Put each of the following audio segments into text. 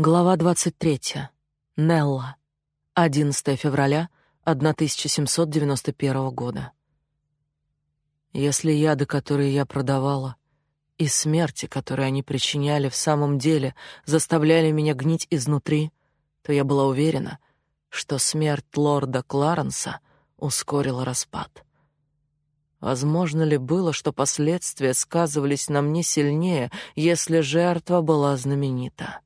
Глава 23. Нелла. 11 февраля 1791 года. Если яды, которые я продавала, и смерти, которые они причиняли, в самом деле заставляли меня гнить изнутри, то я была уверена, что смерть лорда Кларенса ускорила распад. Возможно ли было, что последствия сказывались на мне сильнее, если жертва была знаменита?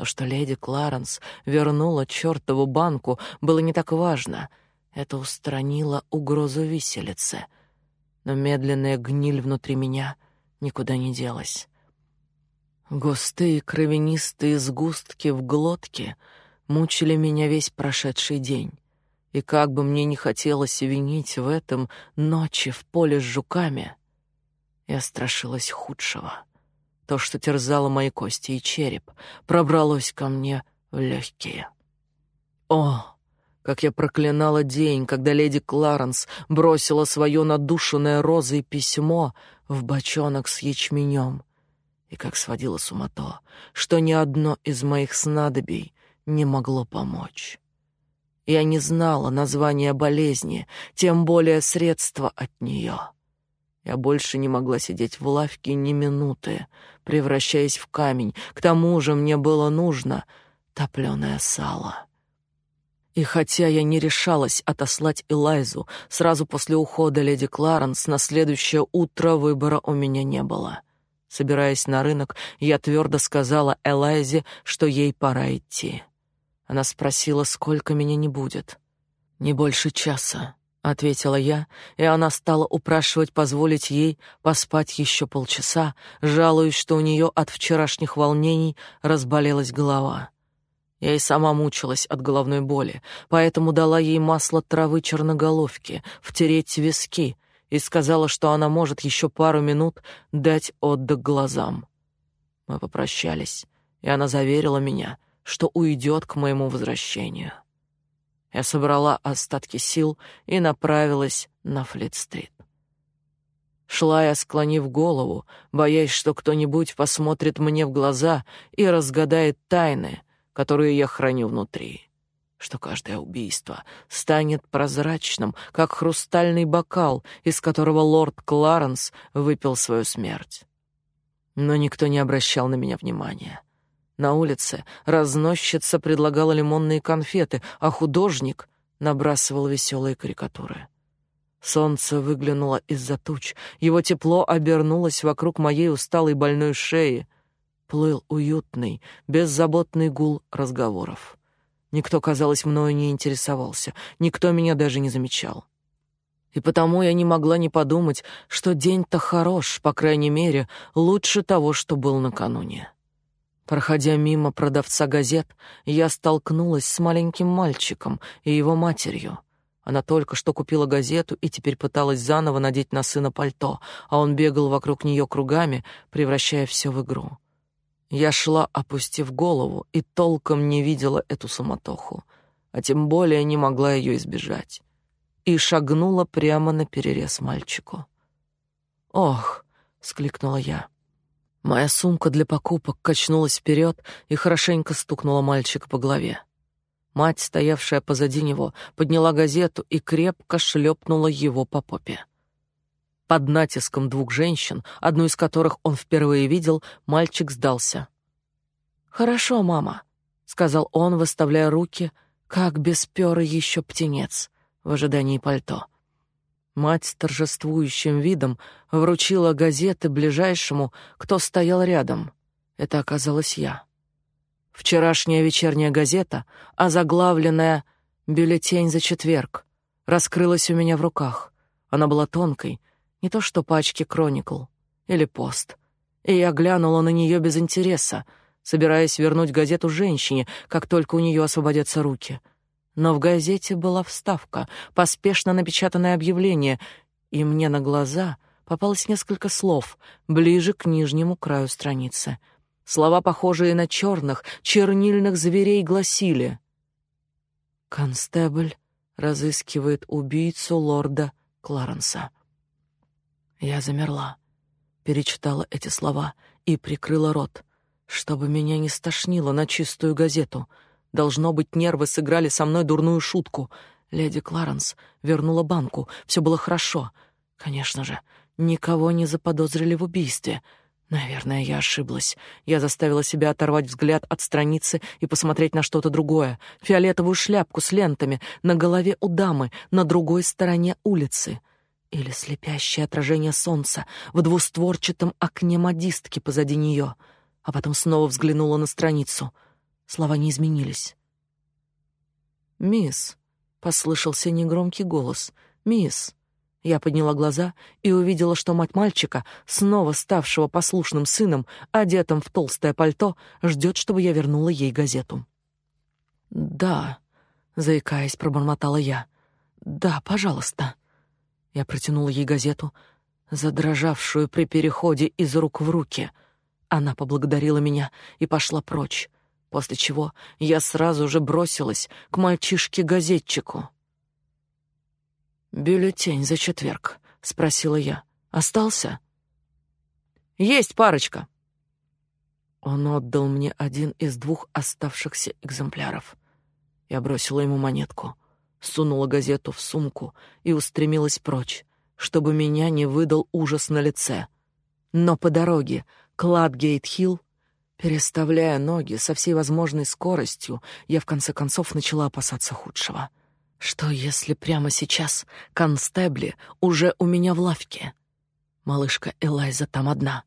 То, что леди Кларенс вернула чертову банку, было не так важно. Это устранило угрозу виселицы. Но медленная гниль внутри меня никуда не делась. Густые кровянистые сгустки в глотке мучили меня весь прошедший день. И как бы мне не хотелось винить в этом ночи в поле с жуками, я страшилась худшего. То, что терзало мои кости и череп, пробралось ко мне в легкие. О, как я проклинала день, когда леди Кларенс бросила свое надушенное розой письмо в бочонок с ячменем, и как сводила с ума то, что ни одно из моих снадобий не могло помочь. Я не знала названия болезни, тем более средства от нее. Я больше не могла сидеть в лавке ни минуты, превращаясь в камень. К тому же мне было нужно топленое сало. И хотя я не решалась отослать Элайзу сразу после ухода леди Кларенс, на следующее утро выбора у меня не было. Собираясь на рынок, я твердо сказала Элайзе, что ей пора идти. Она спросила, сколько меня не будет. «Не больше часа», — ответила я, и она стала упрашивать позволить ей поспать еще полчаса, жалуясь, что у нее от вчерашних волнений разболелась голова. Я и сама мучилась от головной боли, поэтому дала ей масло травы черноголовки, втереть виски, и сказала, что она может еще пару минут дать отдых глазам. Мы попрощались, и она заверила меня, что уйдет к моему возвращению. Я собрала остатки сил и направилась на Флит-стрит. Шла я, склонив голову, боясь, что кто-нибудь посмотрит мне в глаза и разгадает тайны, которые я храню внутри, что каждое убийство станет прозрачным, как хрустальный бокал, из которого лорд Кларенс выпил свою смерть. Но никто не обращал на меня внимания. На улице разносчица предлагала лимонные конфеты, а художник набрасывал веселые карикатуры. Солнце выглянуло из-за туч, его тепло обернулось вокруг моей усталой больной шеи. Плыл уютный, беззаботный гул разговоров. Никто, казалось, мною не интересовался, никто меня даже не замечал. И потому я не могла не подумать, что день-то хорош, по крайней мере, лучше того, что был накануне. Проходя мимо продавца газет, я столкнулась с маленьким мальчиком и его матерью. Она только что купила газету и теперь пыталась заново надеть на сына пальто, а он бегал вокруг нее кругами, превращая все в игру. Я шла, опустив голову, и толком не видела эту суматоху, а тем более не могла ее избежать. И шагнула прямо на перерез мальчику. «Ох!» — вскликнула я. Моя сумка для покупок качнулась вперед и хорошенько стукнула мальчика по голове. Мать, стоявшая позади него, подняла газету и крепко шлепнула его по попе. Под натиском двух женщин, одну из которых он впервые видел, мальчик сдался. «Хорошо, мама», — сказал он, выставляя руки, как бесперый еще птенец в ожидании пальто. Мать с торжествующим видом вручила газеты ближайшему, кто стоял рядом. Это оказалась я. Вчерашняя вечерняя газета, озаглавленная «Бюллетень за четверг», раскрылась у меня в руках. Она была тонкой, не то что пачки «Кроникл» или «Пост». И я глянула на нее без интереса, собираясь вернуть газету женщине, как только у нее освободятся руки — но в газете была вставка, поспешно напечатанное объявление, и мне на глаза попалось несколько слов ближе к нижнему краю страницы. Слова, похожие на черных, чернильных зверей, гласили «Констебль разыскивает убийцу лорда Кларенса». Я замерла, перечитала эти слова и прикрыла рот, Чтобы меня не стошнило на чистую газету. Должно быть, нервы сыграли со мной дурную шутку. Леди Кларенс вернула банку. Все было хорошо. Конечно же, никого не заподозрили в убийстве. Наверное, я ошиблась. Я заставила себя оторвать взгляд от страницы и посмотреть на что-то другое. Фиолетовую шляпку с лентами на голове у дамы на другой стороне улицы. Или слепящее отражение солнца в двустворчатом окне модистки позади нее — а потом снова взглянула на страницу. Слова не изменились. «Мисс», — послышался негромкий голос, «мисс». Я подняла глаза и увидела, что мать мальчика, снова ставшего послушным сыном, одетым в толстое пальто, ждет, чтобы я вернула ей газету. «Да», — заикаясь, пробормотала я. «Да, пожалуйста». Я протянула ей газету, задрожавшую при переходе из рук в руки — она поблагодарила меня и пошла прочь, после чего я сразу же бросилась к мальчишке-газетчику. «Бюллетень за четверг», — спросила я. «Остался?» «Есть парочка». Он отдал мне один из двух оставшихся экземпляров. Я бросила ему монетку, сунула газету в сумку и устремилась прочь, чтобы меня не выдал ужас на лице. Но по дороге Кладгейт-Хилл, переставляя ноги со всей возможной скоростью, я в конце концов начала опасаться худшего. Что если прямо сейчас констебли уже у меня в лавке? Малышка Элайза там одна.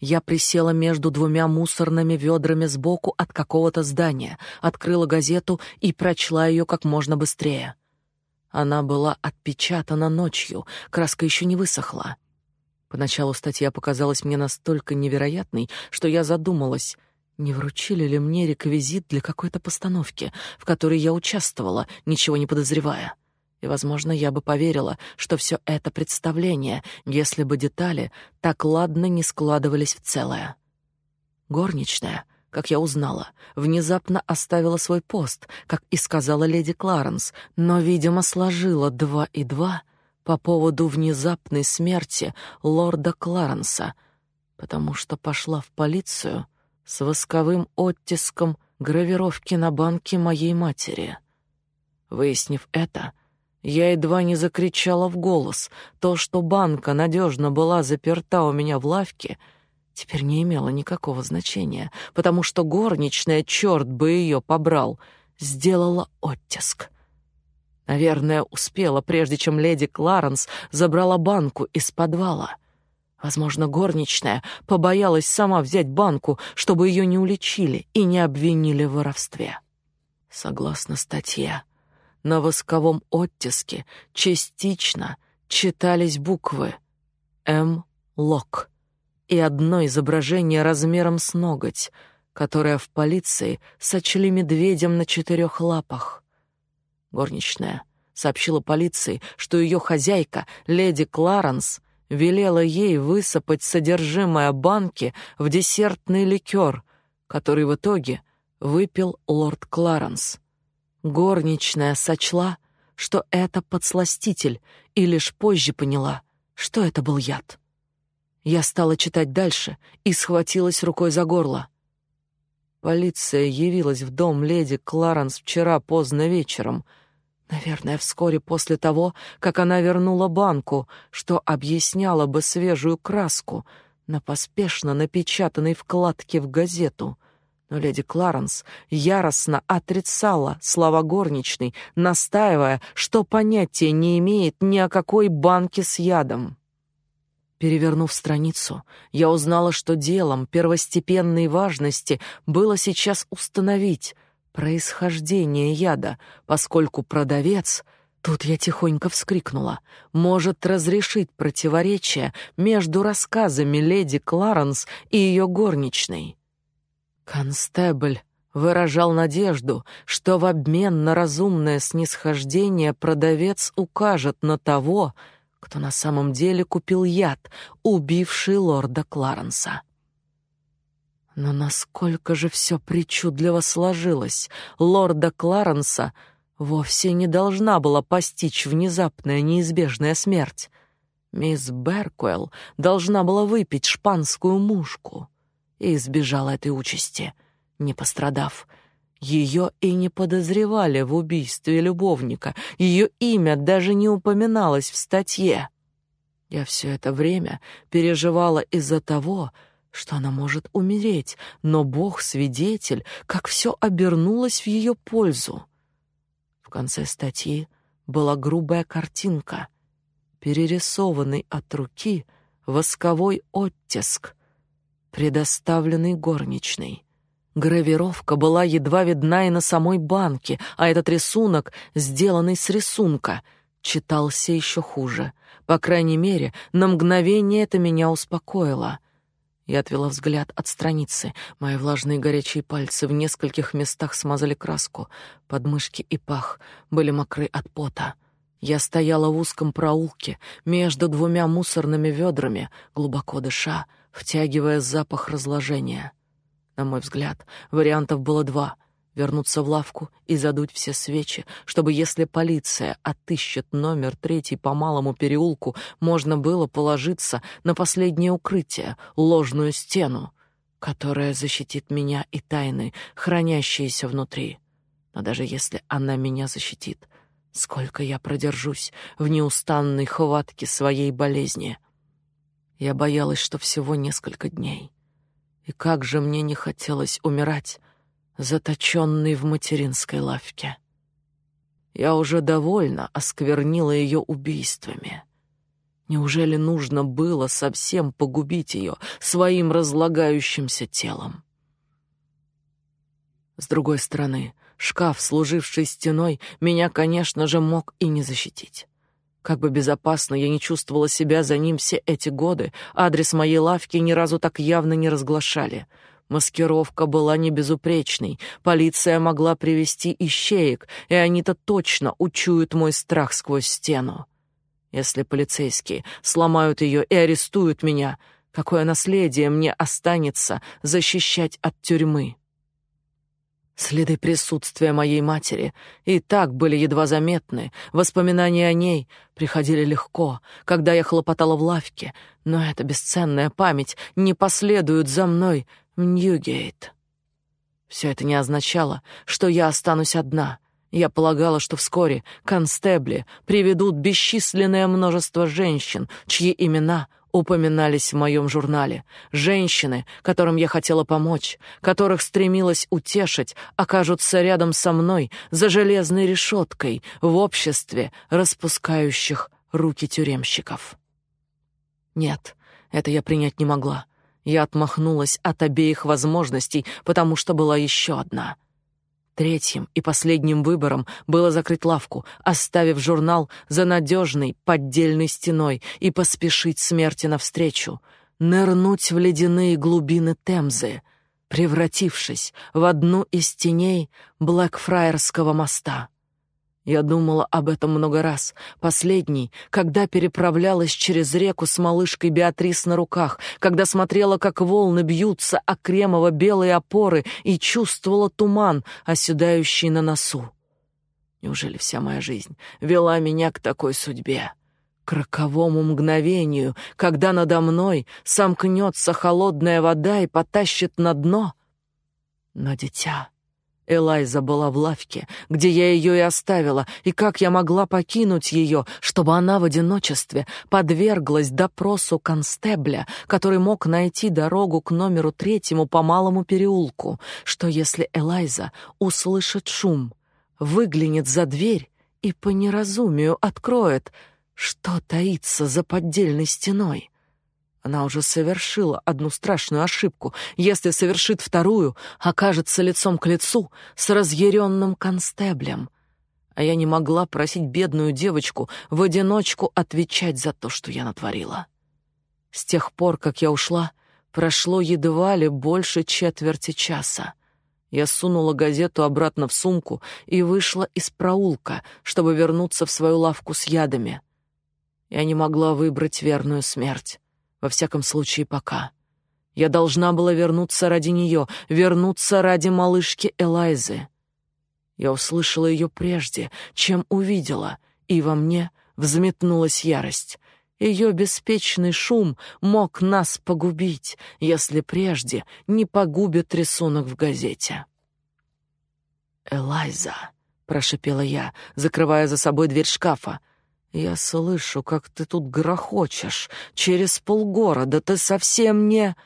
Я присела между двумя мусорными ведрами сбоку от какого-то здания, открыла газету и прочла ее как можно быстрее. Она была отпечатана ночью, краска еще не высохла. Поначалу статья показалась мне настолько невероятной, что я задумалась, не вручили ли мне реквизит для какой-то постановки, в которой я участвовала, ничего не подозревая. И, возможно, я бы поверила, что все это представление, если бы детали так ладно не складывались в целое. Горничная, как я узнала, внезапно оставила свой пост, как и сказала леди Кларенс, но, видимо, сложила два и два по поводу внезапной смерти лорда Кларенса, потому что пошла в полицию с восковым оттиском гравировки на банке моей матери. Выяснив это, я едва не закричала в голос. То, что банка надежно была заперта у меня в лавке, теперь не имело никакого значения, потому что горничная, черт бы ее побрал, сделала оттиск — Наверное, успела, прежде чем леди Кларенс забрала банку из подвала. Возможно, горничная побоялась сама взять банку, чтобы ее не уличили и не обвинили в воровстве. Согласно статье, на восковом оттиске частично читались буквы «М. Лок» и одно изображение размером с ноготь, которое в полиции сочли медведем на четырех лапах. Горничная сообщила полиции, что ее хозяйка, леди Кларенс, велела ей высыпать содержимое банки в десертный ликер, который в итоге выпил лорд Кларенс. Горничная сочла, что это подсластитель, и лишь позже поняла, что это был яд. Я стала читать дальше и схватилась рукой за горло. Полиция явилась в дом леди Кларенс вчера поздно вечером — Наверное, вскоре после того, как она вернула банку, что объясняло бы свежую краску на поспешно напечатанной вкладке в газету. Но леди Кларенс яростно отрицала слова горничной, настаивая, что понятия не имеет ни о какой банке с ядом. Перевернув страницу, я узнала, что делом первостепенной важности было сейчас установить — происхождение яда, поскольку продавец, тут я тихонько вскрикнула, может разрешить противоречие между рассказами леди Кларенс и ее горничной. Констебль выражал надежду, что в обмен на разумное снисхождение продавец укажет на того, кто на самом деле купил яд, убивший лорда Кларенса. Но насколько же все причудливо сложилось. Лорда Кларенса вовсе не должна была постичь внезапная неизбежная смерть. Мисс Беркуэлл должна была выпить шпанскую мушку. и избежала этой участи, не пострадав. Ее и не подозревали в убийстве любовника, ее имя даже не упоминалось в статье. Я все это время переживала из-за того, что она может умереть, но Бог свидетель, как все обернулось в ее пользу. В конце статьи была грубая картинка, перерисованный от руки восковой оттиск, предоставленный горничной. Гравировка была едва видна и на самой банке, а этот рисунок, сделанный с рисунка, читался еще хуже. По крайней мере, на мгновение это меня успокоило. Я отвела взгляд от страницы. Мои влажные горячие пальцы в нескольких местах смазали краску. Подмышки и пах были мокры от пота. Я стояла в узком проулке между двумя мусорными ведрами, глубоко дыша, втягивая запах разложения. На мой взгляд, вариантов было два — вернуться в лавку и задуть все свечи, чтобы, если полиция отыщет номер третий по малому переулку, можно было положиться на последнее укрытие, ложную стену, которая защитит меня и тайны, хранящиеся внутри. Но даже если она меня защитит, сколько я продержусь в неустанной хватке своей болезни? Я боялась, что всего несколько дней. И как же мне не хотелось умирать, заточенный в материнской лавке. Я уже довольно осквернила ее убийствами. Неужели нужно было совсем погубить ее своим разлагающимся телом? С другой стороны, шкаф, служивший стеной, меня, конечно же, мог и не защитить. Как бы безопасно я не чувствовала себя за ним все эти годы, адрес моей лавки ни разу так явно не разглашали — Маскировка была не безупречной. Полиция могла привести ищеек, и они-то точно учуют мой страх сквозь стену. Если полицейские сломают ее и арестуют меня, какое наследие мне останется защищать от тюрьмы? Следы присутствия моей матери и так были едва заметны. Воспоминания о ней приходили легко, когда я хлопотала в лавке, но эта бесценная память не последует за мной Ньюгейт. Все это не означало, что я останусь одна. Я полагала, что вскоре констебли приведут бесчисленное множество женщин, чьи имена упоминались в моем журнале. Женщины, которым я хотела помочь, которых стремилась утешить, окажутся рядом со мной за железной решеткой в обществе распускающих руки тюремщиков. Нет, это я принять не могла. Я отмахнулась от обеих возможностей, потому что была еще одна. Третьим и последним выбором было закрыть лавку, оставив журнал за надежной поддельной стеной и поспешить смерти навстречу, нырнуть в ледяные глубины Темзы, превратившись в одну из теней Блэкфраерского моста. Я думала об этом много раз. Последний, когда переправлялась через реку с малышкой Беатрис на руках, когда смотрела, как волны бьются о кремово-белые опоры и чувствовала туман, оседающий на носу. Неужели вся моя жизнь вела меня к такой судьбе? К роковому мгновению, когда надо мной сомкнется холодная вода и потащит на дно? Но дитя Элайза была в лавке, где я ее и оставила, и как я могла покинуть ее, чтобы она в одиночестве подверглась допросу констебля, который мог найти дорогу к номеру третьему по малому переулку? Что если Элайза услышит шум, выглянет за дверь и по неразумию откроет, что таится за поддельной стеной? Она уже совершила одну страшную ошибку. Если совершит вторую, окажется лицом к лицу с разъяренным констеблем. А я не могла просить бедную девочку в одиночку отвечать за то, что я натворила. С тех пор, как я ушла, прошло едва ли больше четверти часа. Я сунула газету обратно в сумку и вышла из проулка, чтобы вернуться в свою лавку с ядами. Я не могла выбрать верную смерть. Во всяком случае, пока. Я должна была вернуться ради нее, вернуться ради малышки Элайзы. Я услышала ее прежде, чем увидела, и во мне взметнулась ярость. Ее беспечный шум мог нас погубить, если прежде не погубит рисунок в газете. «Элайза», — прошипела я, закрывая за собой дверь шкафа, — «я слышу, как ты тут грохочешь. Через полгорода ты совсем не...»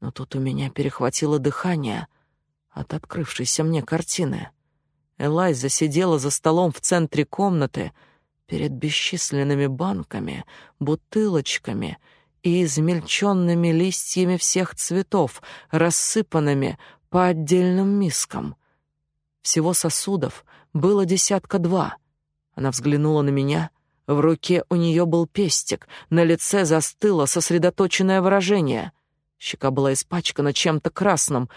Но тут у меня перехватило дыхание от открывшейся мне картины. Элайза сидела за столом в центре комнаты, — перед бесчисленными банками, бутылочками и измельченными листьями всех цветов, рассыпанными по отдельным мискам. Всего сосудов было десятка два. Она взглянула на меня, в руке у нее был пестик, на лице застыло сосредоточенное выражение. Щека была испачкана чем-то красным.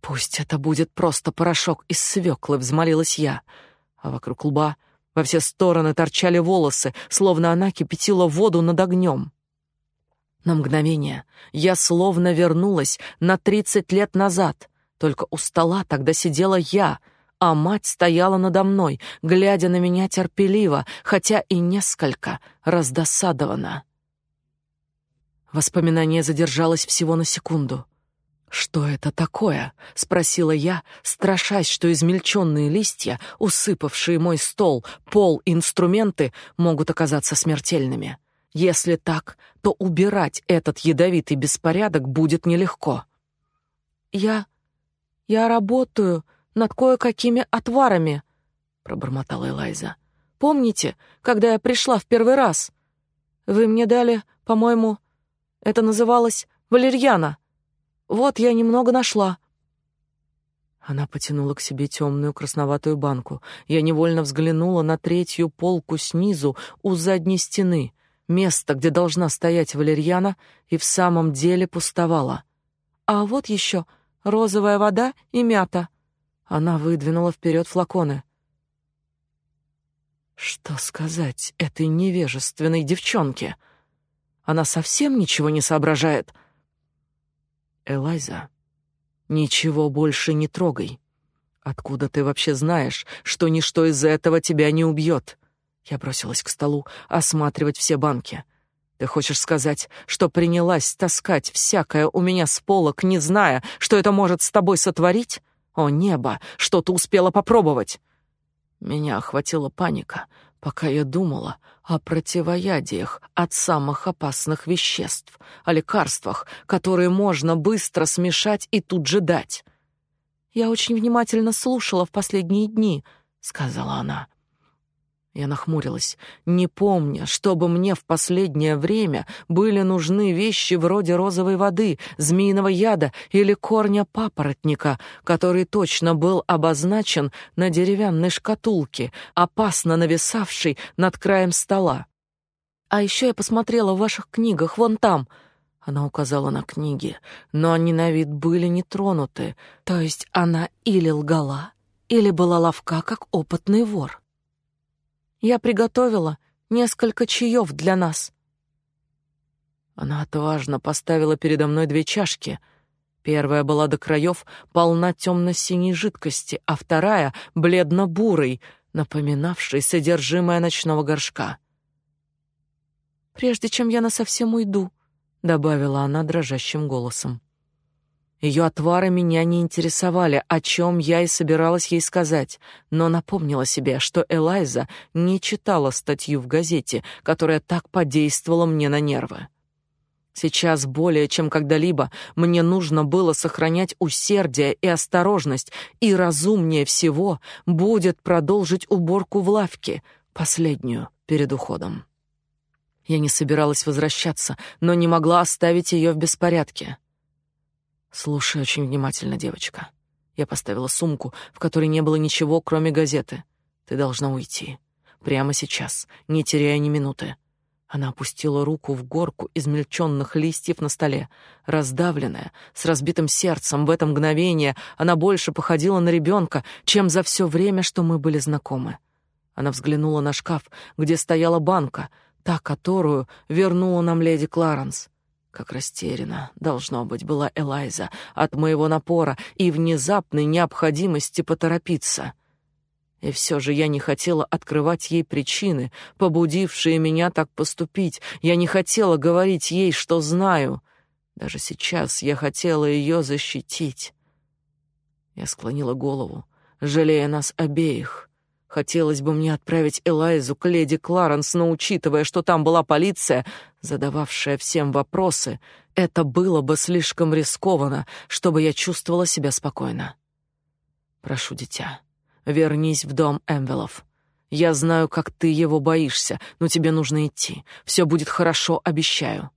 «Пусть это будет просто порошок из свеклы», — взмолилась я. А вокруг лба — во все стороны торчали волосы, словно она кипятила воду над огнем. На мгновение я словно вернулась на тридцать лет назад. Только у стола тогда сидела я, а мать стояла надо мной, глядя на меня терпеливо, хотя и несколько раздосадованно. Воспоминание задержалось всего на секунду. «Что это такое?» — спросила я, страшась, что измельченные листья, усыпавшие мой стол, пол, инструменты, могут оказаться смертельными. Если так, то убирать этот ядовитый беспорядок будет нелегко. «Я... я работаю над кое-какими отварами», — пробормотала Элайза. «Помните, когда я пришла в первый раз? Вы мне дали, по-моему, это называлось валерьяна». Вот я немного нашла. Она потянула к себе темную красноватую банку. Я невольно взглянула на третью полку снизу у задней стены. Место, где должна стоять валерьяна, и в самом деле пустовало. А вот еще розовая вода и мята. Она выдвинула вперед флаконы. Что сказать этой невежественной девчонке? Она совсем ничего не соображает. Элайза, ничего больше не трогай. Откуда ты вообще знаешь, что ничто из этого тебя не убьет? Я бросилась к столу осматривать все банки. Ты хочешь сказать, что принялась таскать всякое у меня с полок, не зная, что это может с тобой сотворить? О небо, что ты успела попробовать? Меня охватила паника, пока я думала о противоядиях от самых опасных веществ, о лекарствах, которые можно быстро смешать и тут же дать. «Я очень внимательно слушала в последние дни», — сказала она. Я нахмурилась, не помня, чтобы мне в последнее время были нужны вещи вроде розовой воды, змеиного яда или корня папоротника, который точно был обозначен на деревянной шкатулке, опасно нависавшей над краем стола. А еще я посмотрела в ваших книгах вон там. Она указала на книги, но они на вид были не тронуты, то есть она или лгала, или была ловка, как опытный вор. Я приготовила несколько чаев для нас. Она отважно поставила передо мной две чашки. Первая была до краев полна темно-синей жидкости, а вторая — бледно-бурой, напоминавшей содержимое ночного горшка. «Прежде чем я насовсем уйду», — добавила она дрожащим голосом. Ее отвары меня не интересовали, о чем я и собиралась ей сказать, но напомнила себе, что Элайза не читала статью в газете, которая так подействовала мне на нервы. Сейчас более чем когда-либо мне нужно было сохранять усердие и осторожность, и разумнее всего будет продолжить уборку в лавке, последнюю перед уходом. Я не собиралась возвращаться, но не могла оставить ее в беспорядке. Слушай очень внимательно, девочка. Я поставила сумку, в которой не было ничего, кроме газеты. Ты должна уйти. Прямо сейчас, не теряя ни минуты. Она опустила руку в горку измельченных листьев на столе. Раздавленная, с разбитым сердцем, в это мгновение она больше походила на ребенка, чем за все время, что мы были знакомы. Она взглянула на шкаф, где стояла банка, та, которую вернула нам леди Кларенс. Как растеряна, должно быть, была Элайза от моего напора и внезапной необходимости поторопиться. И все же я не хотела открывать ей причины, побудившие меня так поступить. Я не хотела говорить ей, что знаю. Даже сейчас я хотела ее защитить. Я склонила голову, жалея нас обеих. Хотелось бы мне отправить Элайзу к леди Кларенс, но учитывая, что там была полиция, задававшая всем вопросы, это было бы слишком рискованно, чтобы я чувствовала себя спокойно. Прошу, дитя, вернись в дом Эмвелов. Я знаю, как ты его боишься, но тебе нужно идти. Все будет хорошо, обещаю.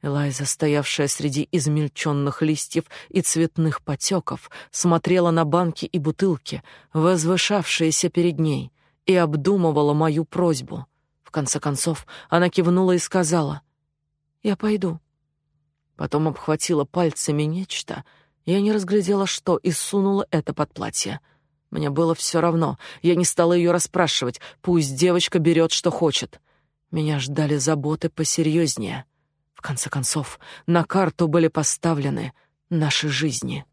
Элайза, стоявшая среди измельченных листьев и цветных потеков, смотрела на банки и бутылки, возвышавшиеся перед ней, и обдумывала мою просьбу. В конце концов, она кивнула и сказала, «Я пойду». Потом обхватила пальцами нечто, я не разглядела что, и сунула это под платье. Мне было все равно, я не стала ее расспрашивать, пусть девочка берет, что хочет. Меня ждали заботы посерьезнее. В конце концов, на карту были поставлены наши жизни.